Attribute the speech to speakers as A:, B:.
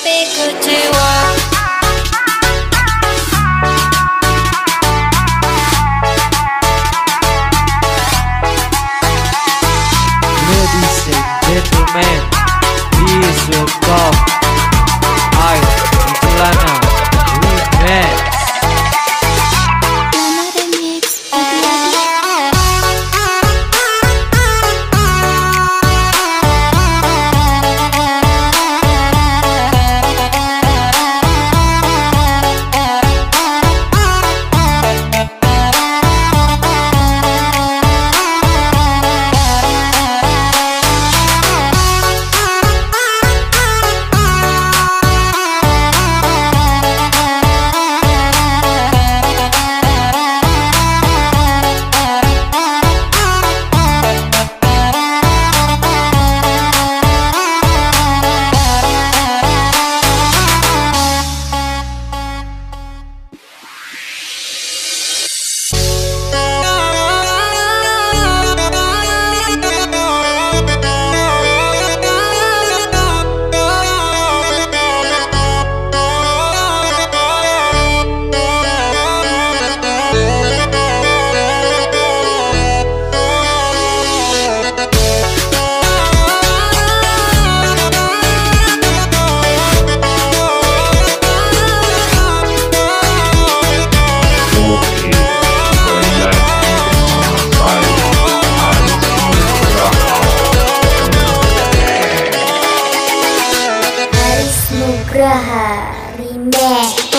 A: Be good to walk.
B: Braha Remake